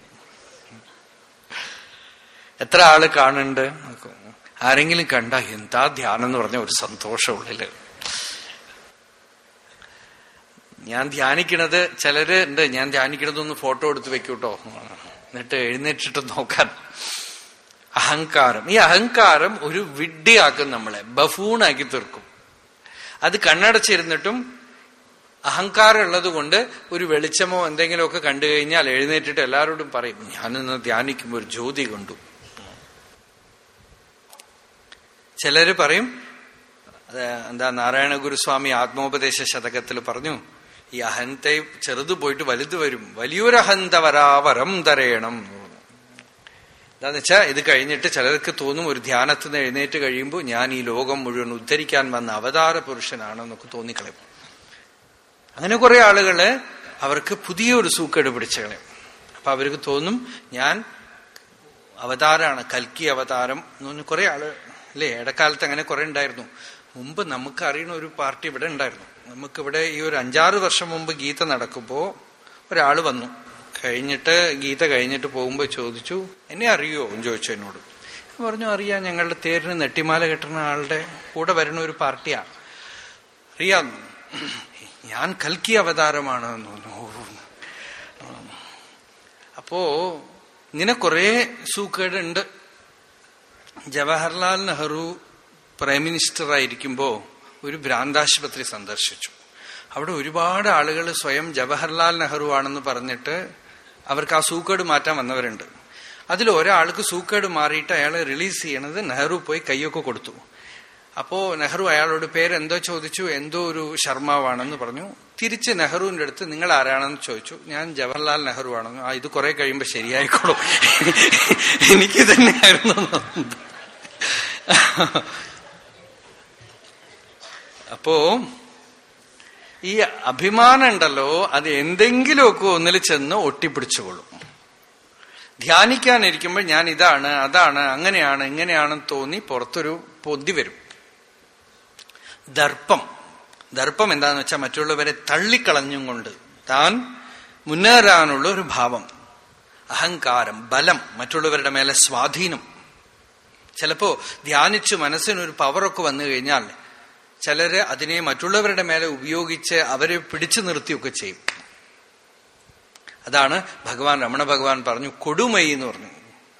എത്ര ആൾ കാണുന്നുണ്ട് ആരെങ്കിലും കണ്ട എന്താ ധ്യാനം എന്ന് പറഞ്ഞ ഒരു സന്തോഷം ഉള്ളിൽ. ഞാൻ ധ്യാനിക്കണത് ചിലര് ഉണ്ട് ഞാൻ ധ്യാനിക്കണതൊന്ന് ഫോട്ടോ എടുത്ത് വെക്കൂട്ടോ. എന്നിട്ട് എഴുന്നേറ്റിട്ട് നോക്കാൻ. അഹങ്കാരം. ഈ അഹങ്കാരം ഒരു വിഡ്ഢിയാക്കും നമ്മളെ. ബഫൂണാക്കി തീർക്കും. അത് കണ്ണടച്ചിരുന്നിട്ടും അഹങ്കാരം ഉള്ളത് കൊണ്ട് ഒരു വെളിച്ചമോ എന്തെങ്കിലുമൊക്കെ കണ്ടു കഴിഞ്ഞാൽ എഴുന്നേറ്റിട്ട് എല്ലാവരോടും പറയും ഞാനിന്ന് ധ്യാനിക്കുമ്പോൾ ഒരു ജ്യോതി കണ്ടു. ചിലര് പറയും എന്താ നാരായണ ഗുരുസ്വാമി ആത്മോപദേശ ശതകത്തിൽ പറഞ്ഞു ഈ അഹന്തയും ചെറുത് പോയിട്ട് വലുത് വരും. വലിയൊരഹന്ത വരാവരം തരയണം എന്താന്ന് വെച്ചാൽ ഇത് കഴിഞ്ഞിട്ട് ചിലർക്ക് തോന്നും ഒരു ധ്യാനത്തിൽ നിന്ന് എഴുന്നേറ്റ് കഴിയുമ്പോൾ ഞാൻ ഈ ലോകം മുഴുവൻ ഉദ്ധരിക്കാൻ വന്ന അവതാര പുരുഷനാണെന്നൊക്കെ തോന്നിക്കളയും. അങ്ങനെ കുറെ ആളുകൾ അവർക്ക് പുതിയൊരു സൂക്കേട് പിടിച്ചു കളയും. അപ്പൊ അവർക്ക് തോന്നും ഞാൻ അവതാരാണ് കൽക്കി അവതാരം എന്ന് പറഞ്ഞ കുറെ ആൾ അല്ലേ ഇടക്കാലത്ത് അങ്ങനെ കുറെ ഉണ്ടായിരുന്നു. മുമ്പ് നമുക്ക് അറിയുന്ന ഒരു പാർട്ടി ഇവിടെ ഉണ്ടായിരുന്നു. നമുക്കിവിടെ ഈ ഒരു അഞ്ചാറ് വർഷം മുമ്പ് ഗീത നടക്കുമ്പോൾ ഒരാൾ വന്നു. കഴിഞ്ഞിട്ട് ഗീത കഴിഞ്ഞിട്ട് പോകുമ്പോൾ ചോദിച്ചു എന്നെ അറിയോ? ചോദിച്ചു എന്നോട്. പറഞ്ഞു അറിയാം ഞങ്ങളുടെ തേരിന് നെട്ടിമാല കെട്ടുന്ന ആളുടെ കൂടെ വരുന്ന ഒരു പാർട്ടിയാണ് അറിയാം ഞാൻ കൽക്കി അവതാരമാണ്. അപ്പോ ഇങ്ങനെ കുറെ സൂക്കേടുണ്ട്. ജവഹർലാൽ നെഹ്റു പ്രൈം മിനിസ്റ്റർ ആയിരിക്കുമ്പോൾ ഒരു ഭ്രാന്താശുപത്രി സന്ദർശിച്ചു. അവിടെ ഒരുപാട് ആളുകൾ സ്വയം ജവഹർലാൽ നെഹ്റു ആണെന്ന് പറഞ്ഞിട്ട് അവർക്ക് ആ സൂക്കേട് മാറ്റാൻ വന്നവരുണ്ട്. അതിൽ ഒരാൾക്ക് സൂക്കേട് മാറിയിട്ട് അയാളെ റിലീസ് ചെയ്യണത് നെഹ്റു പോയി കൈയൊക്കെ കൊടുത്തു. അപ്പോ നെഹ്റു അയാളോട് പേരെന്തോ ചോദിച്ചു എന്തോ ഒരു ശർമാവാണെന്ന് പറഞ്ഞു. തിരിച്ച് നെഹ്റുവിന്റെ അടുത്ത് നിങ്ങൾ ആരാണെന്ന് ചോദിച്ചു. ഞാൻ ജവഹർലാൽ നെഹ്റു ആണെന്ന്. ആ ഇത് കുറെ കഴിയുമ്പോ ശരിയായിക്കോളും. എനിക്ക് തന്നെയായിരുന്നു. അപ്പോ ഈ അഭിമാനം ഉണ്ടല്ലോ അത് എന്തെങ്കിലുമൊക്കെ ഒന്നിൽ ചെന്ന് ഒട്ടിപ്പിടിച്ചുകൊള്ളും. ധ്യാനിക്കാനിരിക്കുമ്പോൾ ഞാൻ ഇതാണ് അതാണ് അങ്ങനെയാണ് ഇങ്ങനെയാണെന്ന് തോന്നി പുറത്തൊരു പൊതി വരും. ദർപ്പം. ദർപ്പം എന്താന്ന് വെച്ചാൽ മറ്റുള്ളവരെ തള്ളിക്കളഞ്ഞും കൊണ്ട് താൻ മുന്നേറാനുള്ള ഒരു ഭാവം. അഹങ്കാരം ബലം മറ്റുള്ളവരുടെ മേലെ സ്വാധീനം. ചിലപ്പോ ധ്യാനിച്ചു മനസ്സിനൊരു പവറൊക്കെ വന്നു കഴിഞ്ഞാൽ ചിലര് അതിനെ മറ്റുള്ളവരുടെ മേലെ ഉപയോഗിച്ച് അവരെ പിടിച്ചു നിർത്തിയൊക്കെ ചെയ്യും. അതാണ് ഭഗവാൻ രമണ ഭഗവാൻ പറഞ്ഞു കൊടുമൈ എന്ന് പറഞ്ഞു.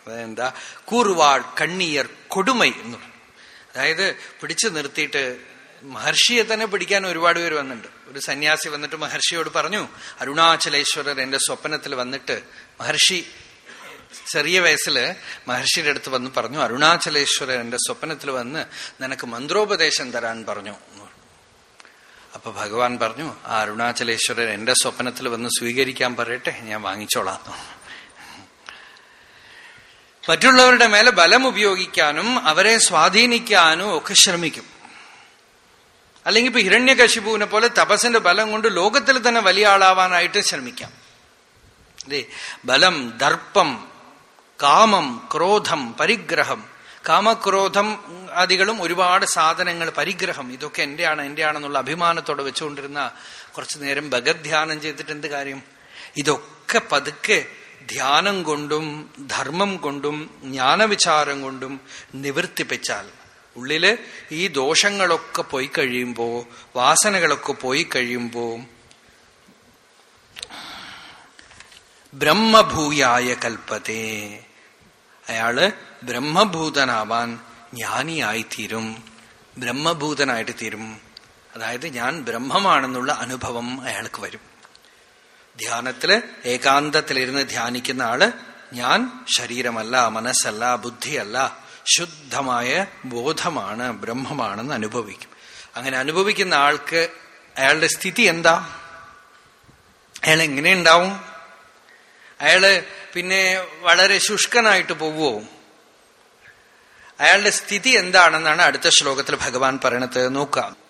അതെന്താ? കൂറുവാൾ കണ്ണിയർ കൊടുമൈ എന്ന് പറഞ്ഞു. അതായത് പിടിച്ചു നിർത്തിയിട്ട് മഹർഷിയെ തന്നെ പിടിക്കാൻ ഒരുപാട് പേര് വന്നിട്ടുണ്ട്. ഒരു സന്യാസി വന്നിട്ട് മഹർഷിയോട് പറഞ്ഞു അരുണാചലേശ്വരർ എന്റെ സ്വപ്നത്തിൽ വന്നിട്ട് മഹർഷി ചെറിയ വയസ്സിൽ മഹർഷിയുടെ അടുത്ത് വന്ന് പറഞ്ഞു അരുണാചലേശ്വരൻ എന്റെ സ്വപ്നത്തിൽ വന്ന് നിനക്ക് മന്ത്രോപദേശം തരാൻ പറഞ്ഞു. അപ്പൊ ഭഗവാൻ പറഞ്ഞു ആ അരുണാചലേശ്വരൻ എന്റെ സ്വപ്നത്തിൽ വന്ന് സ്വീകരിക്കാൻ പറയട്ടെ ഞാൻ വാങ്ങിച്ചോളാം. മറ്റുള്ളവരുടെ മേലെ ബലം ഉപയോഗിക്കാനും അവരെ സ്വാധീനിക്കാനും ഒക്കെ ശ്രമിക്കും. അല്ലെങ്കിൽ ഇപ്പൊ ഹിരണ്യകശിപുവിനെ പോലെ തപസ്സിന്റെ ബലം കൊണ്ട് ലോകത്തിൽ തന്നെ വലിയ ആളാവാനായിട്ട് ശ്രമിക്കാം. അതെ ബലം ദർപ്പം കാമം ക്രോധം പരിഗ്രഹം. കാമക്രോധം ആദികളും ഒരുപാട് സാധനങ്ങൾ പരിഗ്രഹം. ഇതൊക്കെ എന്റെയാണ് എന്റെയാണെന്നുള്ള അഭിമാനത്തോടെ വെച്ചുകൊണ്ടിരുന്ന കുറച്ചു നേരം ഭഗധ്യാനം ചെയ്തിട്ട് എന്ത് കാര്യം? ഇതൊക്കെ പതുക്കെ ധ്യാനം കൊണ്ടും ധർമ്മം കൊണ്ടും ജ്ഞാനവിചാരം കൊണ്ടും നിവർത്തിപ്പിച്ചാൽ ഉള്ളിൽ ഈ ദോഷങ്ങളൊക്കെ പോയി കഴിയുമ്പോൾ വാസനകളൊക്കെ പോയി കഴിയുമ്പോ ബ്രഹ്മഭൂയായ കൽപ്പത്തെ. അയാൾ ബ്രഹ്മഭൂതനാവാൻ ജ്ഞാനിയായിത്തീരും. ബ്രഹ്മഭൂതനായിട്ട് തീരും. അതായത് ഞാൻ ബ്രഹ്മമാണെന്നുള്ള അനുഭവം അയാൾക്ക് വരും. ധ്യാനത്തിൽ ഏകാന്തത്തിലിരുന്ന് ധ്യാനിക്കുന്ന ആൾ ഞാൻ ശരീരമല്ല മനസ്സല്ല ബുദ്ധിയല്ല ശുദ്ധമായ ബോധമാണ് ബ്രഹ്മമാണെന്ന് അനുഭവിക്കും. അങ്ങനെ അനുഭവിക്കുന്ന ആൾക്ക് അയാളുടെ സ്ഥിതി എന്താ? അയാൾ എങ്ങനെ ഉണ്ടാവും? അയാൾ പിന്നെ വളരെ ശുഷ്കനായിട്ട് പോവുമോ അയാളുടെ സ്ഥിതി എന്താണെന്നാണ് അടുത്ത ശ്ലോകത്തിൽ ഭഗവാൻ പറയണത്. നോക്കാം.